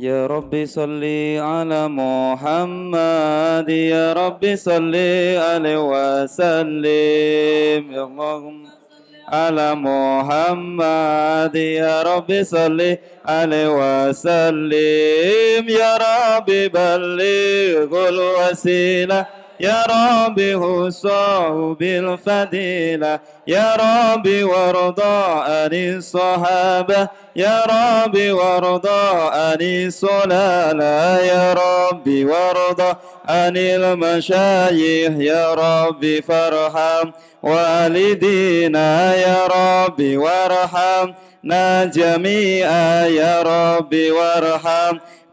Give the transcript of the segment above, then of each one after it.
يا رب صل على محمد يا رب صل عليه وسلم. اللهم على محمد يا رب صل عليه وسلم. يا رب بلغ الوسيلة يا رب هصاه بالفضيلة يا رب وارضى عن الصحابة يا رب وارضى عن الصلالة يا رب وارضى عن المشايخ يا رب فارحم والدينا يا رب وارحمنا جميعا يا رب وارحم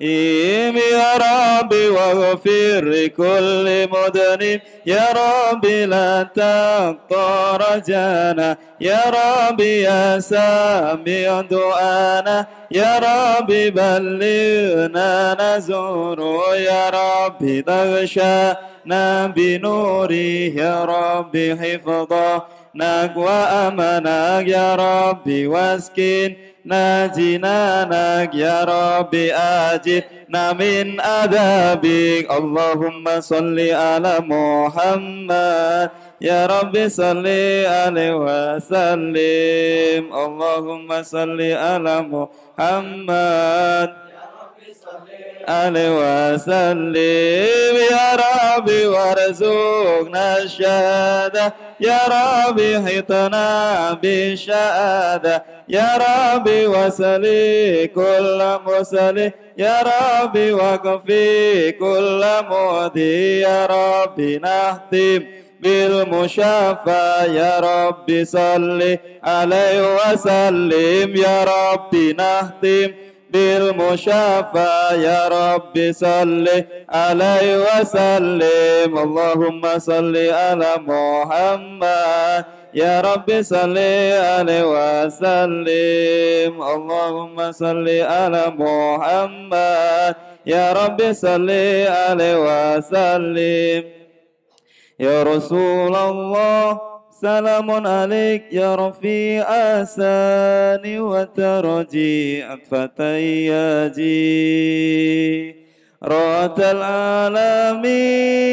يا رب واغفر لكل مذنب يا رب لا تقطع رجانا يا رب يا سامع دعانا. يا رب بلغنا نزور. يا رب تغشانا بنوره. يا رب حفظا نقوى أمنك يا رب واسكن ناجنانك يا رب آجنا من عذابك اللهم صل على محمد. يا رب صل عليه وسلم. اللهم صل على محمد. عليه وسلم. يا رب وارزقنا الشهادة. يا رب حيطنا بالشهادة. يا رب وسلي كل مسلي يا رب وكفي كل مودي. يا رب نختم بالمشافى يا رب صل عليه وسلم. يا رب نختم بالمشافى يا رب صل عليه وسلم اللهم صل على محمد يا رب صل عليه وسلم اللهم صل على محمد يا رب صل عليه وسلم يا رسول الله سلام عليك يا رفيع أساني وترجي فتياجي رات العالمين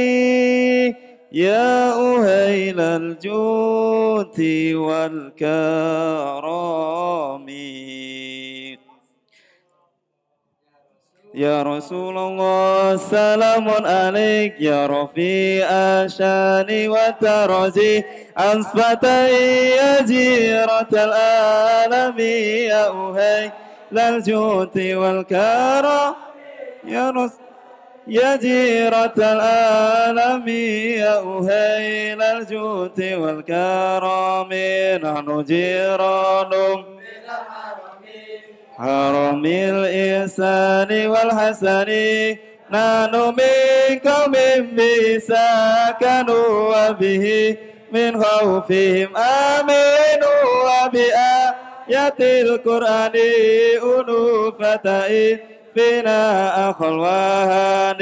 يا أهيل الجود والكرام يا رسول الله سلام عليك يا رفيع الشان وترجي أنصفتي يا جيرة العالم يا أهي للجود والكرم. يا رسول يا جيرة العالم يا أهيل الجود والكرم. نحن جيران حرم الإحسان والحسن. نحن من قوم به سكنوا وبه من خوفهم آمنوا وبآيات القرآن أنوفة فينا أخو الوهن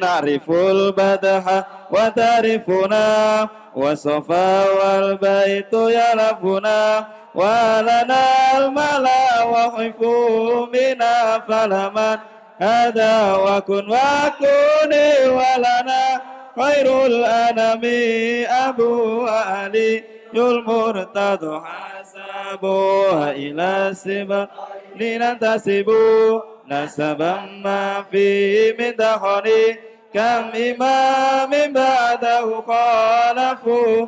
نعرف البدح وتعرفنا والصفا والبيت يلفنا ولنا الملا وخفوا منا فلمن هذا وكن وكن ولنا خير الأنام أبو علي المرتضى حسبوا إلى السبا لننتسبوا نسبا ما فيه من دخل كم إمام بعده خالفوا.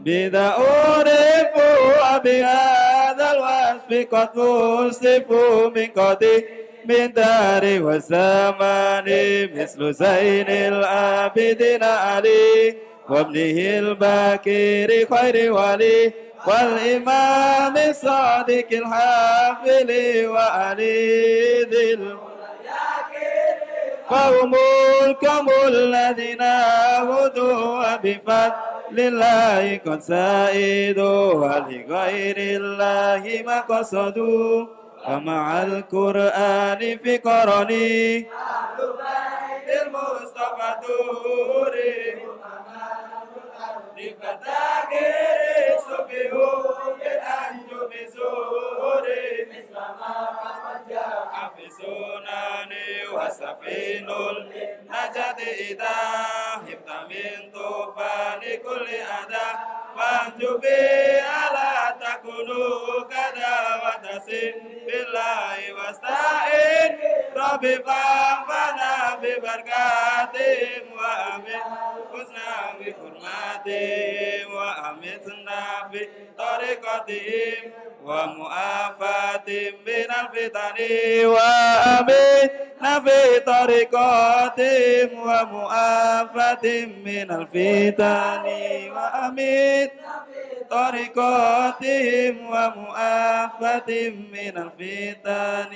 بذا أعرفوا بهذا الوصف قد وصفوا من قديم من دار وزمان مثل زين العابدين علي وابنه الباكر خير ولي والإمام الصادق الحافل وعلي ذي فهم الكم الذين هدوا بفضل الله قد سائدوا ولغير الله ما قصدوا. ومع القرآن في قرني المصطفى دوري لفتاكر سبه بالأنجم زوري حفظونني وسفين النجاة إذا هبت من طوفان كل أذى فانجو بي ألا تكونوا كذا وتسن بالله واستعين ربي فانفعنا ببركاتهم وأمن حسنا بحرماتهم وأمتنا في طريقتهم ومؤافاة من الفتن وأمتنا في طريقتهم ومؤافاة من الفتن وأمتنا في طريقتهم ومؤافاة من الفتن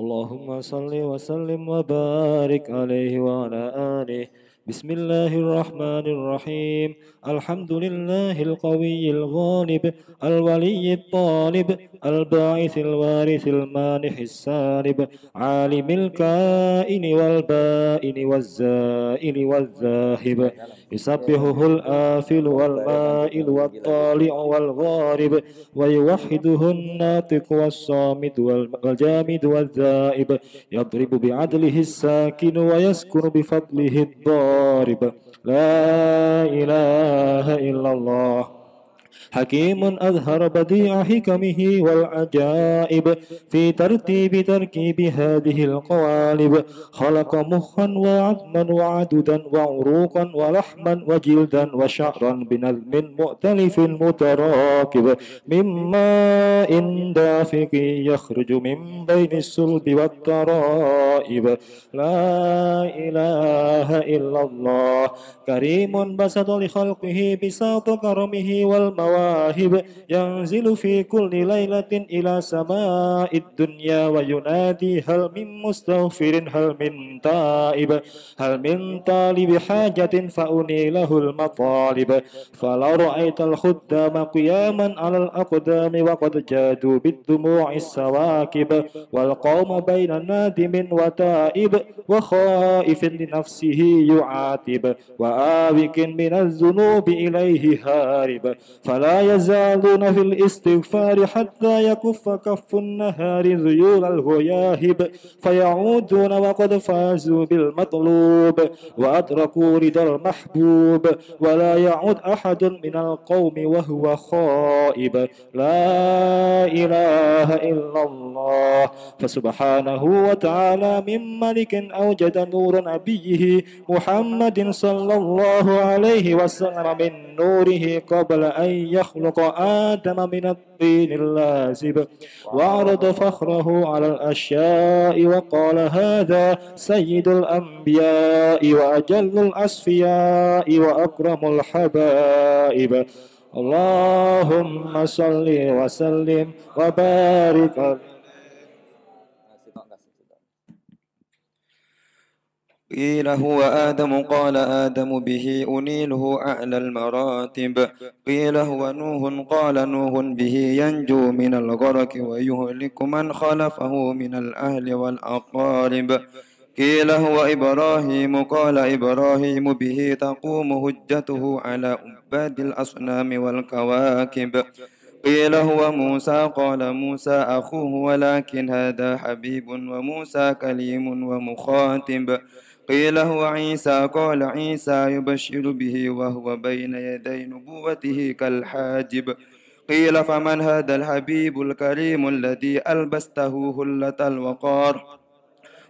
اللهم صل وسلم وبارك عليه وعلى آله. بسم الله الرحمن الرحيم. الحمد لله القوي الغالب الولي الطالب الباعث الوارث المانح السالب عالم الكائن والبائن والزائل والذاهب. يسبحه الآفل والمائل والطالع والغارب ويوحده الناطق والصامت والجامد والذائب يضرب بعدله الساكن ويسكن بفضله الضارب. لا إله إلا الله. حكيم أظهر بديع حكمه والعجائب في ترتيب تركيب هذه القوالب خلق مخا وعظما وعددا وعروقا ولحما وجلدا وشعرا بنظم مؤتلف متراكب من ماء دافق يخرج من بين الصلب والترائب لا إله إلا الله كريم بسط لخلقه بساط كرمه والمواهب ينزل في كل ليلة إلى سماء الدنيا وينادي هل من مستغفر هل من تائب هل من طالب حاجة فأني له المطالب فلو رأيت الخدام قياما على الأقدام وقد جادوا بالدموع السواكب والقوم بين نادم وتائب وخائف لنفسه يعاتب وآبك من الذنوب إليه هارب فلا يزالون في الاستغفار حتى يكف كف النهار ذيول الهياهب فيعودون وقد فازوا بالمطلوب وأدركوا رضا المحبوب. ولا يعود أحد من القوم وهو خائب. لا إله إلا الله. فسبحانه وتعالى من ملك أوجد نور نبيه محمد صلى الله عليه وسلم من نوره قبل أن يخلق آدم من الطين اللازب وعرض فخره على الأشياء وقال هذا سيد الأنبياء وأجل الأصفياء وأكرم الحبائب. اللهم صل وسلم وبارك قيل هو آدم قال آدم به أنيله أعلى المراتب. قيل هو نوح قال نوح به ينجو من الغرق ويهلك من خلفه من الأهل والأقارب. قيل هو إبراهيم قال إبراهيم به تقوم هجته على عباد الأصنام والكواكب. قيل هو موسى قال موسى أخوه ولكن هذا حبيب وموسى كليم ومخاطب. قيل هو عيسى قال عيسى يبشر به وهو بين يدي نبوته كالحاجب. قيل فمن هذا الحبيب الكريم الذي ألبسته هلة الوقار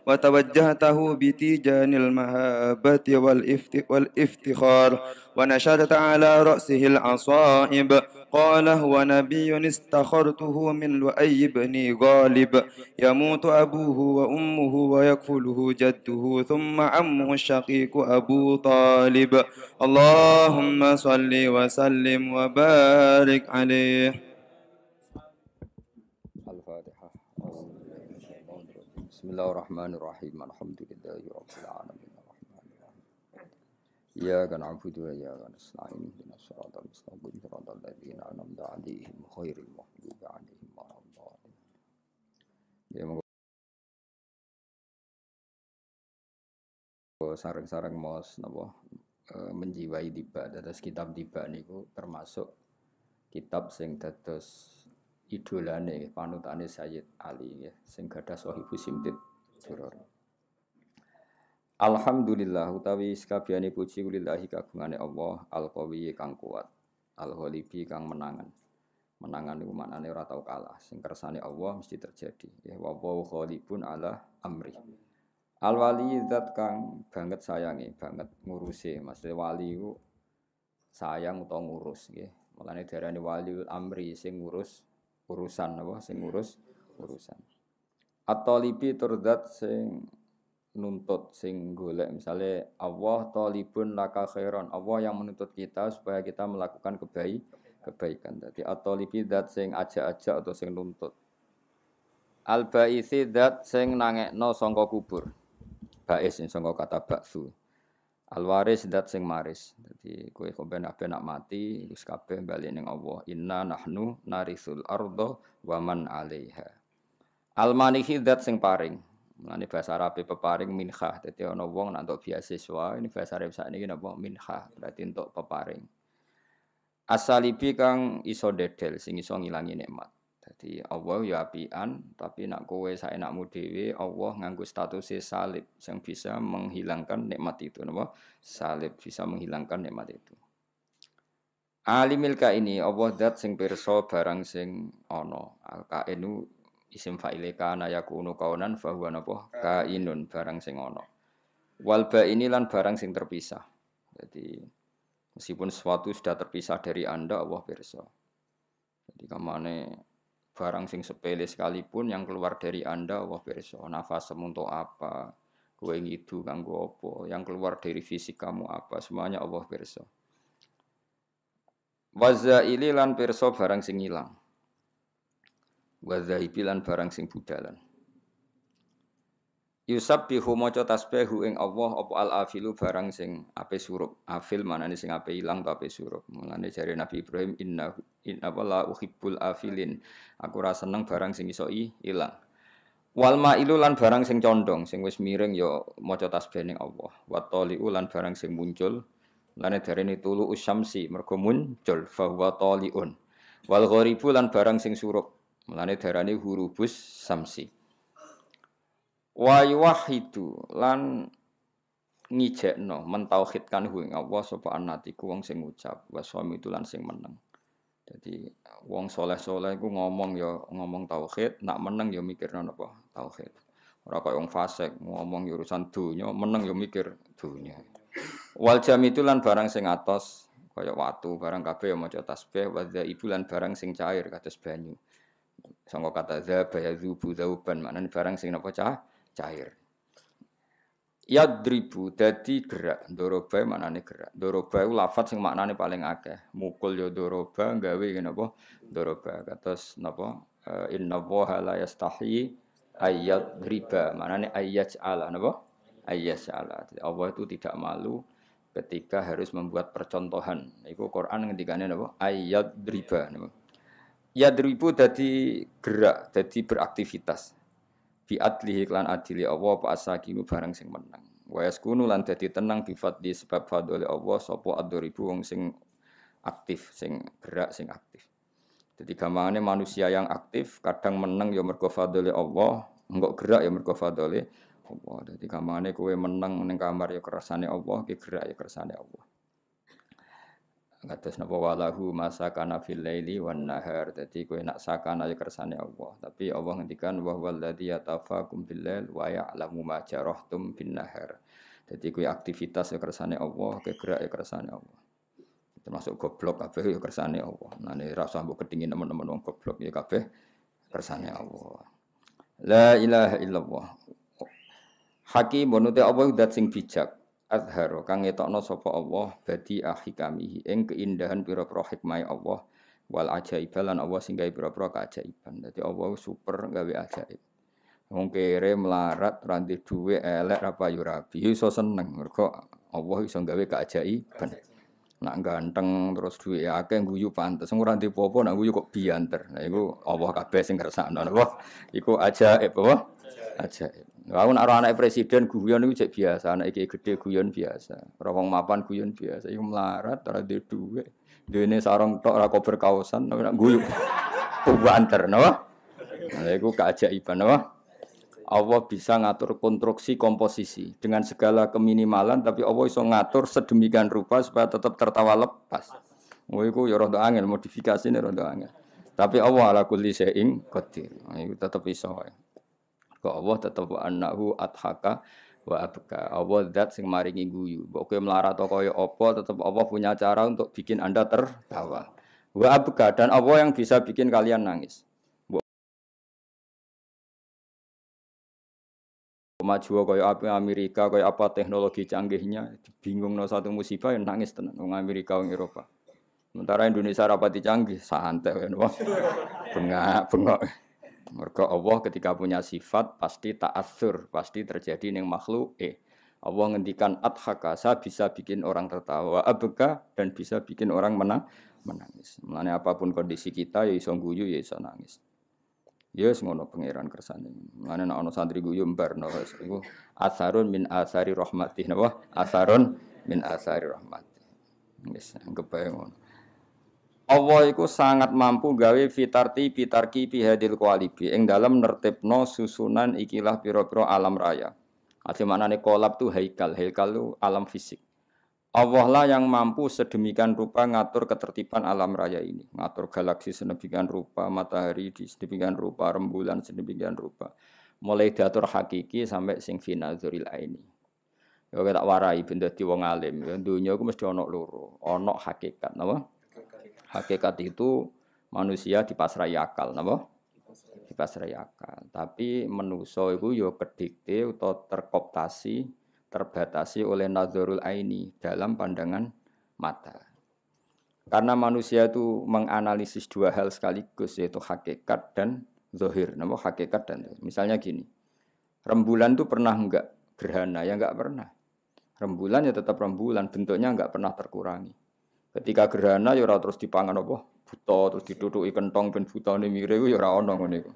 وتوجهته بتيجان المهابة والإفت- والإفتخار ونشرت على رأسه العصائب. قال هو نبي استخرته من لؤي بن غالب يموت أبوه وأمه ويكفله جده ثم عمه الشقيق أبو طالب. اللهم صل وسلم وبارك عليه. الفاتحة. بسم الله الرحمن الرحيم. الحمد لله رب العالمين. Ya kan aku itu ya kan selain bin asyarat al mustaqim surat al ladina anam da alihim khairil mahdubi alihim warahmatullahi Ya monggo sarang-sarang mos napa? Eh, menjiwai tiba. Terus kitab tiba niku termasuk kitab sing dados idolane panutane Sayyid Ali ya sing gadah sahibu simtid Durrani Alhamdulillah utawi sakabehane puji lillahi kagungane Allah al qawi kang kuat al ghalibi kang menangan. Menangan iku maknane ora tau kalah sing kersane Allah mesti terjadi. Ya wa wa ghalibun ala amri. Al wali zat kang banget sayangi banget ngurusi maksudnya wali iku sayang utawa ngurus nggih. Mulane diarani waliul amri sing ngurus urusan apa? Sing ngurus urusan. At-talibi turdat sing nuntut sing golek. Misalnya Allah talibun laka khairan. Allah yang menuntut kita supaya kita melakukan kebaik kebaikan. Jadi at-talibi dat sing ajak-ajak atau sing nuntut. Al baisi dat sing nangekno sangka kubur. Bais sing sangka kata baksu al waris dat sing maris. Jadi kowe kok ben nak mati wis kabeh bali ning Allah. Inna nahnu narisul ardo wa man 'alaiha. Al manihi dat sing paring Mulane bahasa Arab peparing minhah. Dadi ana wong nak entuk beasiswa, ini bahasa Arab sakniki napa minhah, berarti entuk peparing. Asalibi kang iso dedel sing iso ngilangi nikmat. Jadi Allah ya apian, tapi nak kowe saenakmu dhewe Allah nganggo status salib yang bisa menghilangkan nikmat itu napa? Salib bisa menghilangkan nikmat itu. Alimil ini Allah zat sing pirsa barang sing ana. Al kainu isim fa'ile kana yakunu kaunan fahuwa napa? Kainun barang sing ana. Wal ini lan barang sing terpisah. Jadi meskipun sesuatu sudah terpisah dari anda Allah pirsa jadi kamane barang sing sepele sekalipun yang keluar dari anda Allah pirsa nafas untuk apa? Kue ngidu kanggo apa? Yang keluar dari fisik kamu apa? Semuanya Allah pirsa Wazaili lan pirsa barang sing ilang wa lan barang sing budalan. Yusabbihu maca tasbihu ing Allah apa al afilu barang sing ape surup? Afil manane sing ape ilang ape surup? Mulane jare Nabi Ibrahim inna inna la uhibbul afilin. Aku ora seneng barang sing iso ilang. Wal mailu lan barang sing condong sing wis miring ya maca tasbih ning Allah. Wa taliu lan barang sing muncul lane darene tulu usyamsi mergo muncul fa huwa taliun wal gharibu lan barang sing surup Mulane darani hurubus samsi. Wa yuwahidu lan ngijekno mentauhidkan hu ing Allah sapa anatiku wong sing ngucap wa suami itu lan sing meneng. Jadi wong soleh-soleh iku ngomong ya ngomong tauhid, nak meneng ya mikirno napa tauhid. Ora kaya wong fasik ngomong urusan donya, meneng ya mikir donya. Wal jam itu lan barang sing atos kaya watu, barang kabeh ya maca tasbih, wa ibu lan barang sing cair kados banyu. Sangka kata zaba ya zubu zauban maknane barang sing napa cah cair. Yadribu dadi gerak, doroba maknane gerak. Doroba iku lafat sing maknane paling akeh. Mukul ya doroba gawe napa doroba. Kados napa inna waha la yastahi ayat riba maknane ayat ala napa ayat ala. Allah itu tidak malu ketika harus membuat percontohan. Iku Quran ngendikane napa ayat riba napa Yadribu dadi gerak, dadi beraktivitas. Bi adlihi lan adili Allah apa asakinu barang sing menang. Wa yaskunu lan dadi tenang bi fadli sebab fadli Allah sapa adribu wong sing aktif, sing gerak, sing aktif. Jadi gampangane manusia yang aktif kadang menang ya mergo fadli Allah, enggak gerak ya mergo fadli Allah. Jadi gampangane kowe menang ning kamar ya kersane Allah, ki gerak ya kersane Allah. Kados napa walahu masakana fil laili wan nahar. Dadi kowe nak sakana ya kersane Allah. Tapi Allah ngendikan wa huwallazi yatafakum bil lail wa ya'lamu ma jarahtum bin nahar. Dadi kowe aktivitas ya kersane Allah gerak ya kersane Allah. Termasuk goblok kabeh ya kersane Allah. Nah ini rasa mbok kedingin teman-teman wong goblok ya kabeh kersane Allah. La ilaha illallah. Hakim bonute Allah dat sing bijak azharo kang ngetokno sapa Allah badi ahikamihi ing keindahan pira-pira hikmah Allah wal ajaib lan Allah sing gawe pira-pira keajaiban. Dadi Allah super gawe ajaib. Wong kere melarat ranti duwe elek apa yo rabi iso seneng mergo Allah iso gawe keajaiban. Nak ganteng terus duwe akeh guyu pantes. Wong ora popo nak guyu kok bianter. Nah iku Allah kabeh sing kersakno napa? Iku ajaib apa? Ajaib. Aku nak anak presiden guyon itu cek biasa, anak iki gede guyon biasa. Ora mapan guyon biasa. Iku melarat ora duwe dhuwit. Dene sarung tok ora kober kaosan, nak guyu. Kubanter napa? Nah, iku keajaiban napa? Allah bisa ngatur konstruksi komposisi dengan segala keminimalan tapi Allah iso ngatur sedemikian rupa supaya tetap tertawa lepas. Oh iku ya rada angel modifikasi ini rada angel. Tapi Allah ala kulli syai'in qadir. Nah, iku tetep iso. Ya. Kok Allah tetep annahu adhaka wa abka. Allah zat sing maringi guyu. Mbok kowe melarat kaya apa tetep Allah punya cara untuk bikin Anda tertawa. Wa abka dan Allah yang bisa bikin kalian nangis. maju kaya apa Amerika kaya apa teknologi canggihnya bingung no satu musibah yang nangis tenan wong Amerika wong Eropa sementara Indonesia rapati canggih santai kan bengak bengok mereka Allah ketika punya sifat pasti ta'athur, pasti terjadi yang makhluk eh. Allah ngendikan adhaka, saya bisa bikin orang tertawa, abeka dan bisa bikin orang menang, menangis. Mulane apa pun kondisi kita ya iso guyu ya iso nangis. Ya yes, ngono pangeran kersane. Mulane nek ana santri guyu mbar no iku asarun min asari rahmatih napa? Asarun min asari rahmatih. Wis anggap ngono. Allah iku sangat mampu gawe fitarti pitarki pihadil kualibi ing dalam nertibno susunan ikilah piro-piro alam raya. Aja maknane kolab tuh haikal, haikal itu alam fisik. Allah lah yang mampu sedemikian rupa ngatur ketertiban alam raya ini, ngatur galaksi sedemikian rupa, matahari di sedemikian rupa, rembulan sedemikian rupa. Mulai diatur hakiki sampai sing final zuril ini. Ya tak warai benda di wong alim, ya dunia ku mesti ono loro, ono hakikat, napa? Hakikat itu manusia dipasrai akal, napa? Dipasrai akal. Tapi menuso itu yo kedikte atau terkoptasi, terbatasi oleh nazarul aini dalam pandangan mata. Karena manusia itu menganalisis dua hal sekaligus yaitu hakikat dan zohir. Nama hakikat dan zohir. Misalnya gini, rembulan itu pernah enggak gerhana? Ya enggak pernah. Rembulan ya tetap rembulan, bentuknya enggak pernah terkurangi. Ketika gerhana ya ora terus dipangan apa? Buta terus ditutuki kentong ben butane mire ya ora ono ngene iku.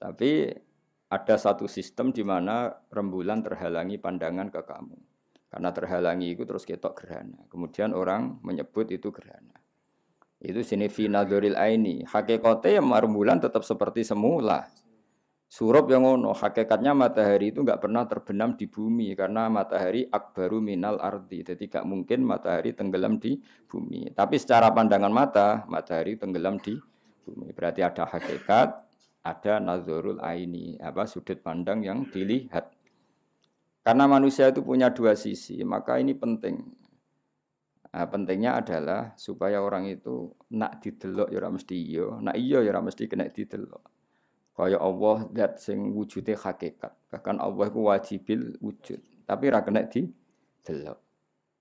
Tapi ada satu sistem di mana rembulan terhalangi pandangan ke kamu. Karena terhalangi itu terus ketok gerhana. Kemudian orang menyebut itu gerhana. Itu sini final doril aini. Yang rembulan tetap seperti semula. Surup yang ngono, hakikatnya matahari itu nggak pernah terbenam di bumi karena matahari akbaru minal ardi. Jadi nggak mungkin matahari tenggelam di bumi. Tapi secara pandangan mata, matahari tenggelam di bumi. Berarti ada hakikat, ada nazarul aini, apa sudut pandang yang dilihat. Karena manusia itu punya dua sisi, maka ini penting. Nah, pentingnya adalah supaya orang itu nak didelok ya mesti iya, nak iya ya mesti kena didelok. Kaya Allah zat sing wujude hakikat. Bahkan Allah iku wajibil wujud, tapi ra kena di delok.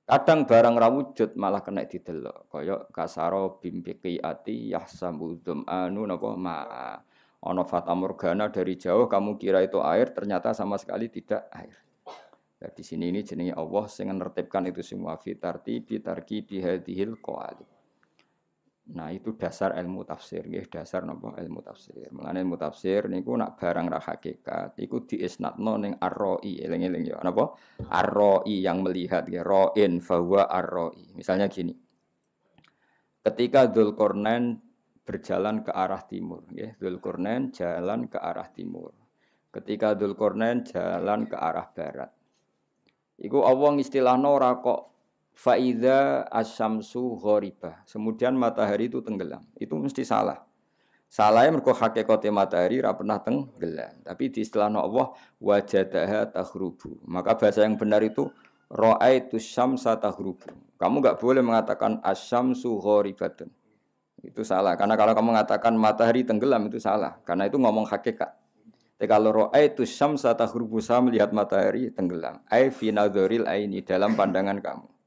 Kadang barang ra wujud malah kena didelok. Kaya kasaro bimpiki ati yahsamu anu napa ma'a. Ana fata morgana dari jauh kamu kira itu air ternyata sama sekali tidak air. Nah, di sini ini jenenge Allah sing nertibkan itu semua fitarti bitarki bihadhil qawali. Nah itu dasar ilmu tafsir, ya dasar nopo ilmu tafsir. Mengenai ilmu tafsir niku nak barang ra hakikat, iku diisnatno ning arroi, eling-eling ya. Napa? Arroi yang melihat ya, roin bahwa arroi. Misalnya gini. Ketika Dzulkarnain berjalan ke arah timur, ya. Dzulkarnain jalan ke arah timur. Ketika Dzulkarnain jalan ke arah barat. Iku Allah istilahno ora kok faida asyamsu ghoribah. Kemudian matahari itu tenggelam. Itu mesti salah. Salahnya mergo hakikate matahari ra pernah tenggelam. Tapi di istilah Allah wajadaha taghrubu. Maka bahasa yang benar itu ra'aitu syamsa taghrubu. Kamu nggak boleh mengatakan asyamsu ghoribatun. Itu salah. Karena kalau kamu mengatakan matahari tenggelam itu salah. Karena itu ngomong hakikat. Tapi kalau ra'aitu syamsa taghrubu saya melihat matahari tenggelam. Ai aini dalam pandangan kamu.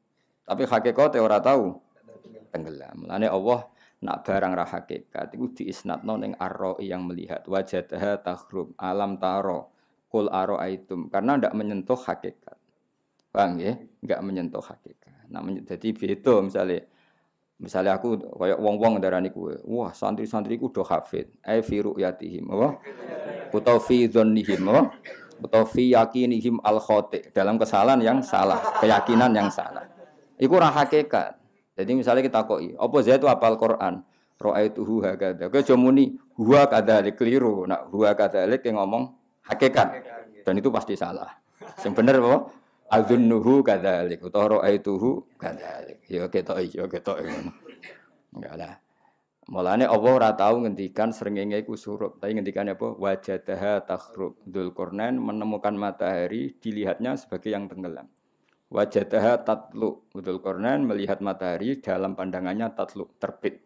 Tapi hakikate ora tahu tenggelam. Mulane Allah nak barang ra hakikat iku diisnatno ning arro yang melihat. Wajadaha tahrub alam taro kul aro aitum karena ndak menyentuh hakikat. Bang ya? Nggak menyentuh hakikat. Nah jadi beda misalnya. Misalnya aku kayak wong-wong darani kue. Wah santri-santriku do hafid. Ai fi ru'yatihim apa? Utawa fi dzannihim apa? Utawa fi yakinihim al khati dalam kesalahan yang salah keyakinan yang salah iku ra hakikat jadi misalnya kita koi, apa saya itu apal Quran? Roa itu huwa kada. Kau jomuni huwa kada keliru. Nak huwa kada yang ngomong hakikat. Dan itu pasti salah. Yang benar apa? Azunnuhu kadzalik utawa ra'aituhu kadzalik. Ya ketok ya ketok. Enggak lah. Mulane Allah ora tau ngendikan srengenge iku surup, tapi ngendikan apa? Wajadaha takhrub. Dzulqarnain menemukan matahari dilihatnya sebagai yang tenggelam. Wajadaha tatlu. Udul Kornen melihat matahari dalam pandangannya tatlu, terbit.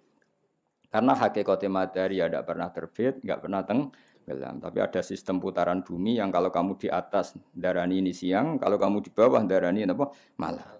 Karena hakikatnya matahari ada pernah terbit, nggak pernah tenggelam. Tapi ada sistem putaran bumi yang kalau kamu di atas darani ini siang, kalau kamu di bawah darani apa? Malam.